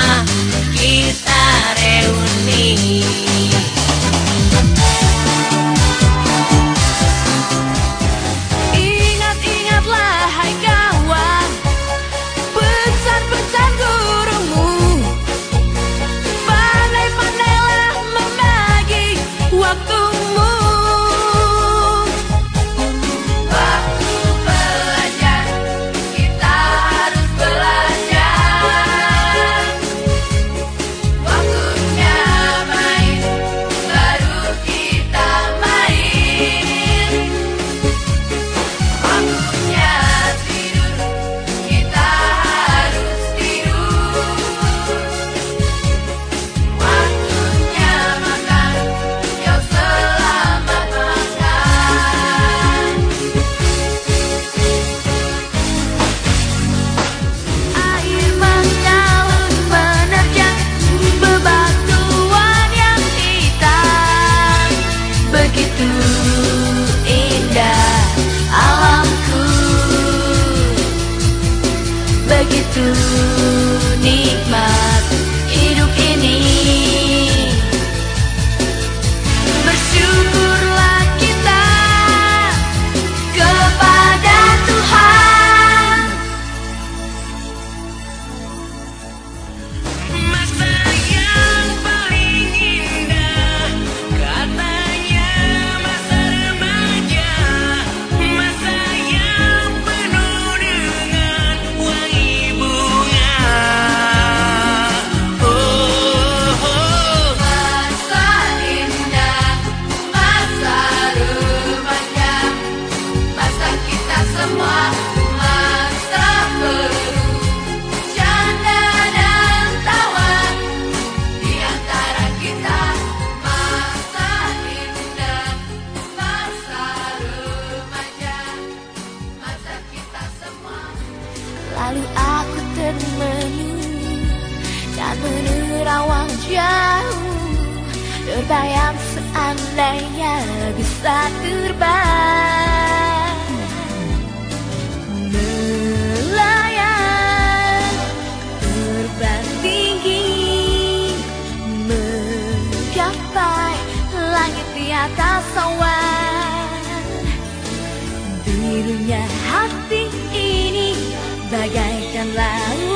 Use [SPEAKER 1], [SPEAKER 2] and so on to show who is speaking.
[SPEAKER 1] 啊 Bayang seandainya bisa terbang Melayang Terbang tinggi Menggapai langit di atas awan. Birunya hati
[SPEAKER 2] ini bagaikan
[SPEAKER 1] langit